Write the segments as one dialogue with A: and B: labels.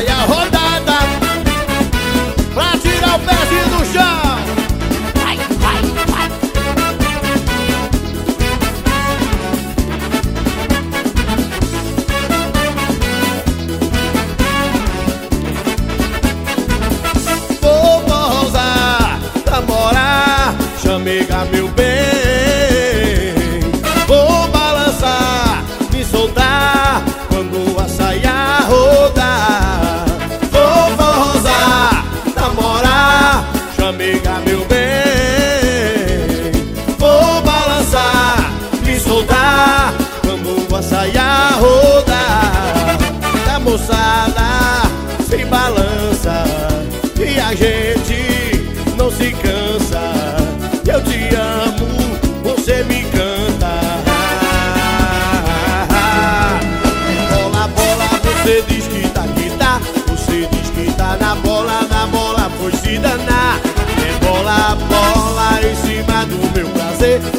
A: Vai a rodada Pra tirar o pezinho do chão. Vai, vai, vai. Vou pousar namorar, Chamei meu bem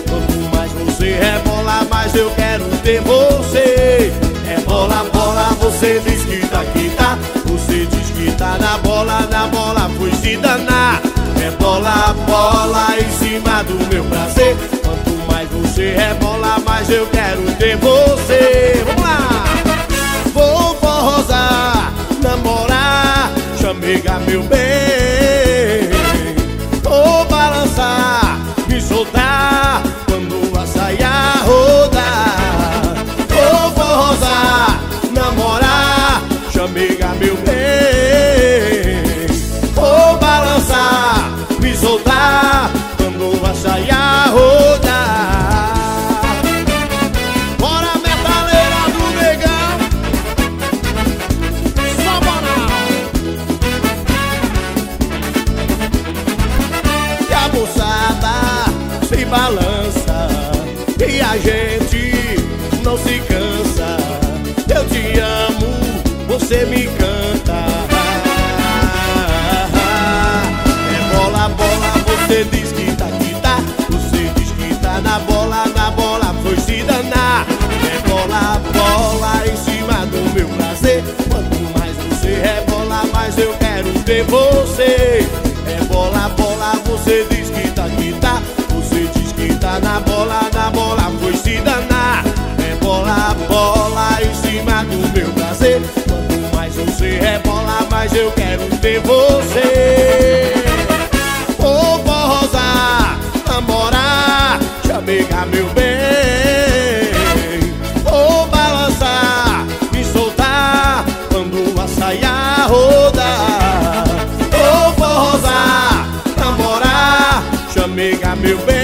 A: Quanto mais você é rebola, mais eu quero ter você. É rebola, bola, você diz que tá, tá Você diz que tá na bola, na bola foi se danar. É rebola, bola em cima do meu prazer. Quanto mais você rebola, mais eu quero ter você. Vamos lá! Vou forrosar, namorar, chamega meu bem. Balança E a gente não se cansa. Eu te amo, você me canta. É bola, bola, você diz que tá, que tá Você diz que tá na bola, na bola foi se danar. É bola, bola em cima do meu prazer. Quanto mais você rebola, mais eu quero ter você amiga, meu bem.